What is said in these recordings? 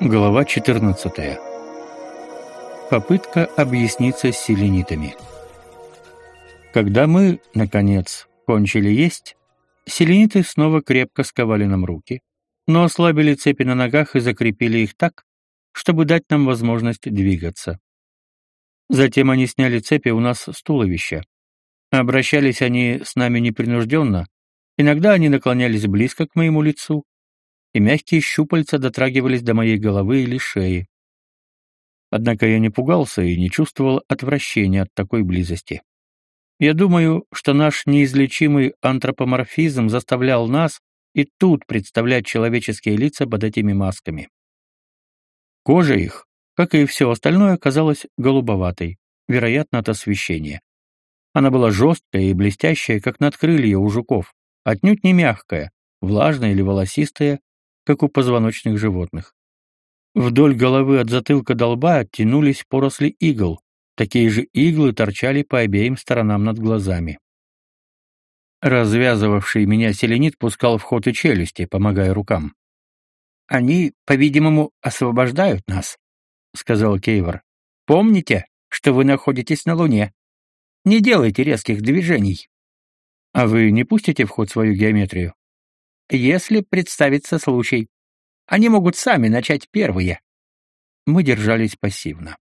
Глава 14. Попытка объясниться с селенитами. Когда мы, наконец, кончили есть, селениты снова крепко сковали нам руки, но ослабили цепи на ногах и закрепили их так, чтобы дать нам возможность двигаться. Затем они сняли цепи у нас с туловища. Обращались они с нами непринужденно, иногда они наклонялись близко к моему лицу, и мягкие щупальца дотрагивались до моей головы или шеи. Однако я не пугался и не чувствовал отвращения от такой близости. Я думаю, что наш неизлечимый антропоморфизм заставлял нас и тут представлять человеческие лица под этими масками. Кожа их, как и все остальное, казалась голубоватой, вероятно, от освещения. Она была жесткая и блестящая, как надкрылья у жуков, отнюдь не мягкая, влажная или волосистая, как у позвоночных животных. Вдоль головы от затылка до лба тянулись поросли игл. Такие же иглы торчали по обеим сторонам над глазами. Развязывавший меня селенит пускал в ход и челюсти, помогая рукам. «Они, по-видимому, освобождают нас», — сказал Кейвор. «Помните, что вы находитесь на Луне. Не делайте резких движений». «А вы не пустите в ход свою геометрию?» Если представится случай. Они могут сами начать первые. Мы держались пассивно.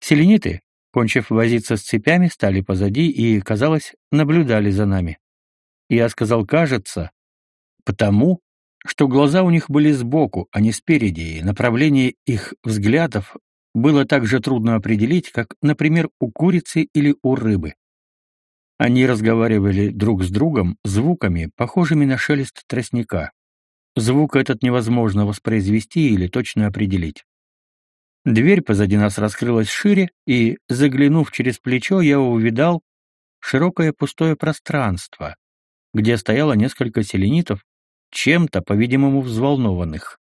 Селениты, кончив возиться с цепями, стали позади и, казалось, наблюдали за нами. Я сказал «кажется», потому, что глаза у них были сбоку, а не спереди, и направление их взглядов было так же трудно определить, как, например, у курицы или у рыбы. Они разговаривали друг с другом звуками, похожими на шелест тростника. Звук этот невозможно воспроизвести или точно определить. Дверь позади нас раскрылась шире, и, заглянув через плечо, я увидал широкое пустое пространство, где стояло несколько селенитов, чем-то, по-видимому, взволнованных.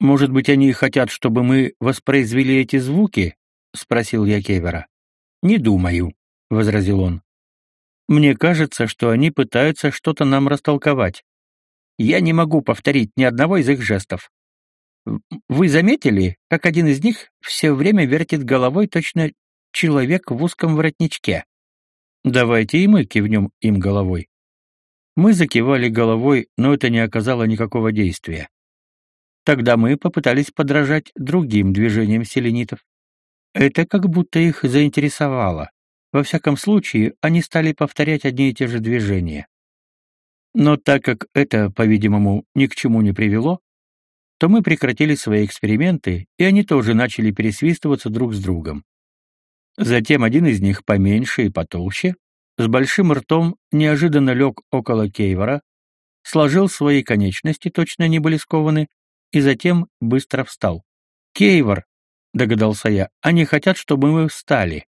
«Может быть, они хотят, чтобы мы воспроизвели эти звуки?» — спросил я Кевера. «Не думаю», — возразил он. Мне кажется, что они пытаются что-то нам растолковать. Я не могу повторить ни одного из их жестов. Вы заметили, как один из них все время вертит головой точно человек в узком воротничке? Давайте и мы кивнем им головой. Мы закивали головой, но это не оказало никакого действия. Тогда мы попытались подражать другим движениям селенитов. Это как будто их заинтересовало. Во всяком случае, они стали повторять одни и те же движения. Но так как это, по-видимому, ни к чему не привело, то мы прекратили свои эксперименты, и они тоже начали пересвистываться друг с другом. Затем один из них, поменьше и потолще, с большим ртом неожиданно лег около Кейвора, сложил свои конечности, точно они были скованы, и затем быстро встал. «Кейвор», — догадался я, — «они хотят, чтобы мы встали».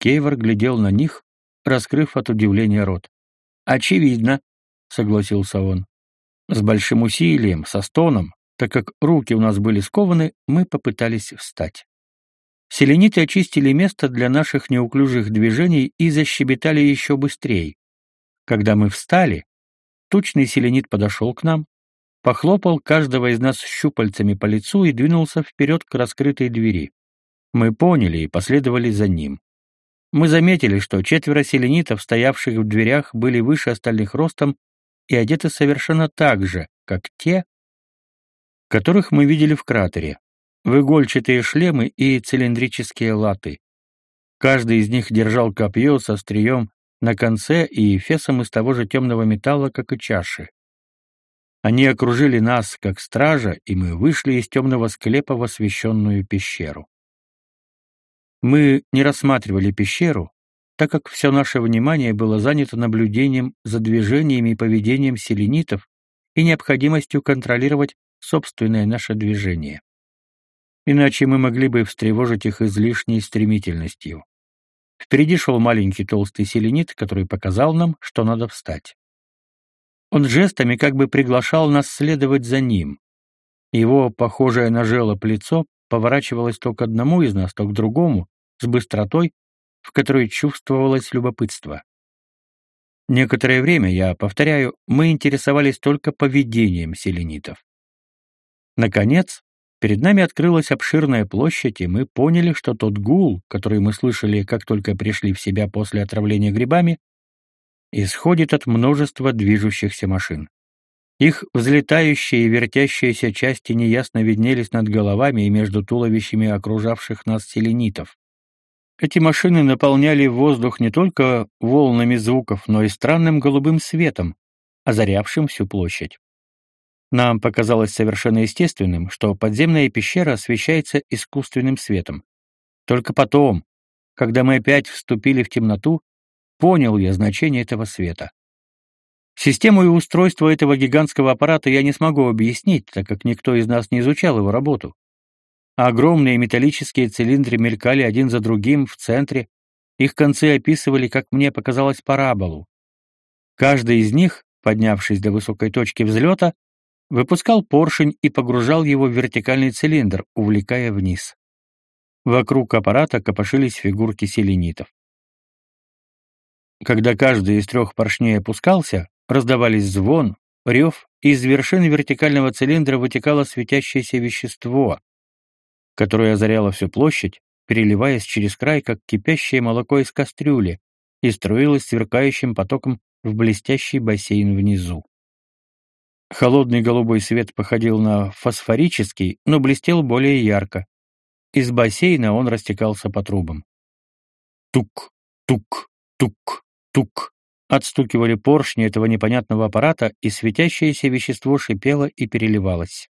Кейвор глядел на них, раскрыв от удивления рот. «Очевидно», — согласился он. С большим усилием, со стоном, так как руки у нас были скованы, мы попытались встать. Селениты очистили место для наших неуклюжих движений и защебетали еще быстрее. Когда мы встали, тучный селенит подошел к нам, похлопал каждого из нас щупальцами по лицу и двинулся вперед к раскрытой двери. Мы поняли и последовали за ним. Мы заметили, что четверо селенитов, стоявших в дверях, были выше остальных ростом и одеты совершенно так же, как те, которых мы видели в кратере, в игольчатые шлемы и цилиндрические латы. Каждый из них держал копье со острием на конце и фесом из того же темного металла, как и чаши. Они окружили нас, как стража, и мы вышли из темного склепа в освещенную пещеру. Мы не рассматривали пещеру, так как все наше внимание было занято наблюдением за движениями и поведением селенитов и необходимостью контролировать собственное наше движение. Иначе мы могли бы встревожить их излишней стремительностью. Впереди шел маленький толстый селенит, который показал нам, что надо встать. Он жестами как бы приглашал нас следовать за ним. Его, похожее на желоб лицо, поворачивалась то к одному из нас, то к другому, с быстротой, в которой чувствовалось любопытство. Некоторое время, я повторяю, мы интересовались только поведением селенитов. Наконец, Перед нами открылась обширная площадь, и мы поняли, что тот гул, который мы слышали, как только пришли в себя после отравления грибами, исходит от множества движущихся машин. Их взлетающие и вертящиеся части неясно виднелись над головами и между туловищами окружавших нас селенитов. Эти машины наполняли воздух не только волнами звуков, но и странным голубым светом, озарявшим всю площадь. Нам показалось совершенно естественным, что подземная пещера освещается искусственным светом. Только потом, когда мы опять вступили в темноту, понял я значение этого света. Систему и устройство этого гигантского аппарата я не смогу объяснить, так как никто из нас не изучал его работу. Огромные металлические цилиндры мелькали один за другим в центре, их концы описывали, как мне показалось, параболу. Каждый из них, поднявшись до высокой точки взлета, выпускал поршень и погружал его в вертикальный цилиндр, увлекая вниз. Вокруг аппарата копошились фигурки селенитов. Когда каждый из трех поршней опускался, раздавались звон, рев, и из вершины вертикального цилиндра вытекало светящееся вещество, которое озаряло всю площадь, переливаясь через край, как кипящее молоко из кастрюли, и струилось сверкающим потоком в блестящий бассейн внизу. Холодный голубой свет походил на фосфорический, но блестел более ярко. Из бассейна он растекался по трубам. Тук, тук, тук, тук. Отстукивали поршни этого непонятного аппарата, и светящееся вещество шипело и переливалось.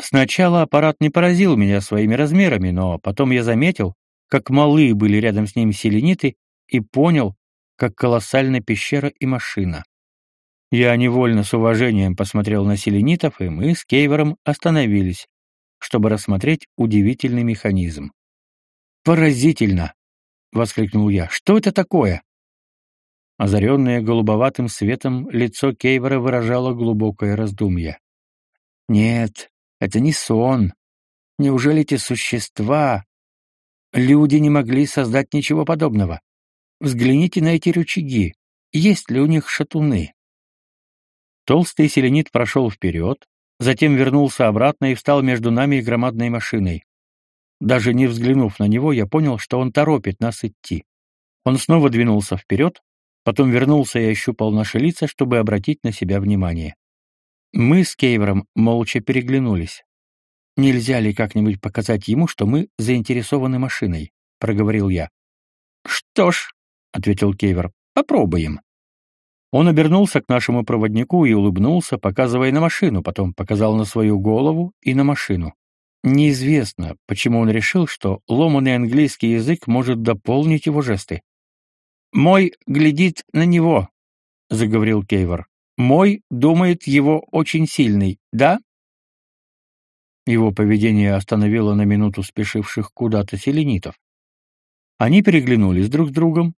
Сначала аппарат не поразил меня своими размерами, но потом я заметил, как малы были рядом с ним селениты, и понял, как колоссальна пещера и машина. Я невольно с уважением посмотрел на селенитов, и мы с Кейвером остановились, чтобы рассмотреть удивительный механизм. «Поразительно!» — воскликнул я. «Что это такое?» Озаренное голубоватым светом, лицо Кейвера выражало глубокое раздумье. «Нет, это не сон. Неужели эти существа... Люди не могли создать ничего подобного? Взгляните на эти рычаги. Есть ли у них шатуны?» Толстый селенит прошел вперед, затем вернулся обратно и встал между нами и громадной машиной. Даже не взглянув на него, я понял, что он торопит нас идти. Он снова двинулся вперед, потом вернулся и ощупал наши лица, чтобы обратить на себя внимание. Мы с Кейвером молча переглянулись. «Нельзя ли как-нибудь показать ему, что мы заинтересованы машиной?» — проговорил я. «Что ж», — ответил Кейвер, — «попробуем». Он обернулся к нашему проводнику и улыбнулся, показывая на машину, потом показал на свою голову и на машину. Неизвестно, почему он решил, что ломаный английский язык может дополнить его жесты. «Мой глядит на него», — заговорил Кейвор. «Мой думает его очень сильный, да?» Его поведение остановило на минуту спешивших куда-то селенитов. Они переглянулись друг с другом,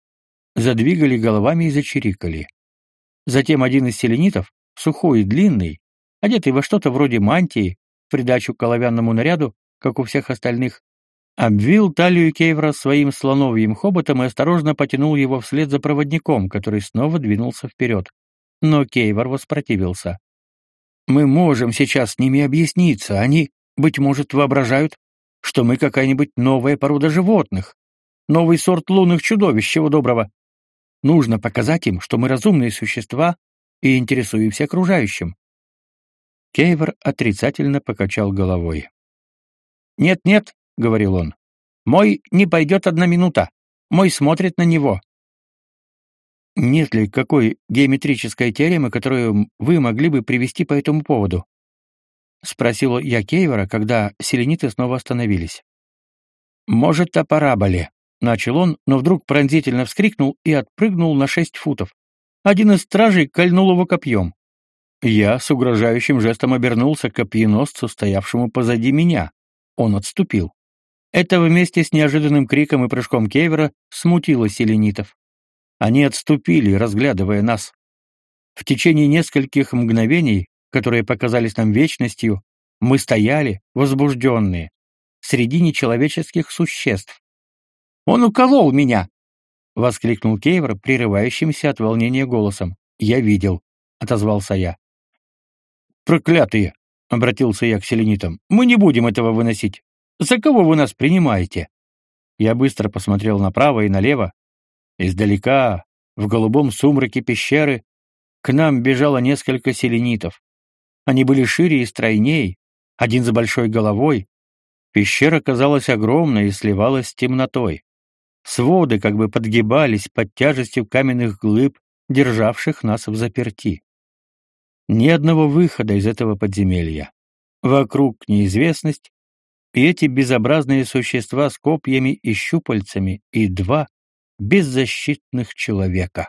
задвигали головами и зачирикали. Затем один из селенитов, сухой и длинный, одетый во что-то вроде мантии, в придачу к оловянному наряду, как у всех остальных, обвил талию Кейвра своим слоновьим хоботом и осторожно потянул его вслед за проводником, который снова двинулся вперед. Но Кейвор воспротивился. «Мы можем сейчас с ними объясниться. Они, быть может, воображают, что мы какая-нибудь новая порода животных, новый сорт лунных чудовищ, чего доброго. Нужно показать им, что мы разумные существа и интересуемся окружающим. Кейвер отрицательно покачал головой. «Нет-нет», — говорил он, — «мой не пойдет одна минута. Мой смотрит на него». «Нет ли какой геометрической теоремы, которую вы могли бы привести по этому поводу?» — спросил я Кейвера, когда селениты снова остановились. «Может, о параболе», Начал он, но вдруг пронзительно вскрикнул и отпрыгнул на шесть футов. Один из стражей кольнул его копьем. Я с угрожающим жестом обернулся к копьеносцу, стоявшему позади меня. Он отступил. Это вместе с неожиданным криком и прыжком Кевера смутило селенитов. Они отступили, разглядывая нас. В течение нескольких мгновений, которые показались нам вечностью, мы стояли, возбужденные, среди нечеловеческих существ, он уколол меня!» — воскликнул Кейвер, прерывающимся от волнения голосом. «Я видел», — отозвался я. «Проклятые! — обратился я к селенитам. «Мы не будем этого выносить. За кого вы нас принимаете?» Я быстро посмотрел направо и налево. Издалека, в голубом сумраке пещеры, к нам бежало несколько селенитов. Они были шире и стройней, один за большой головой. Пещера казалась огромной и сливалась с темнотой. Своды как бы подгибались под тяжестью каменных глыб, державших нас в заперти. Ни одного выхода из этого подземелья. Вокруг неизвестность, и эти безобразные существа с копьями и щупальцами, и два беззащитных человека.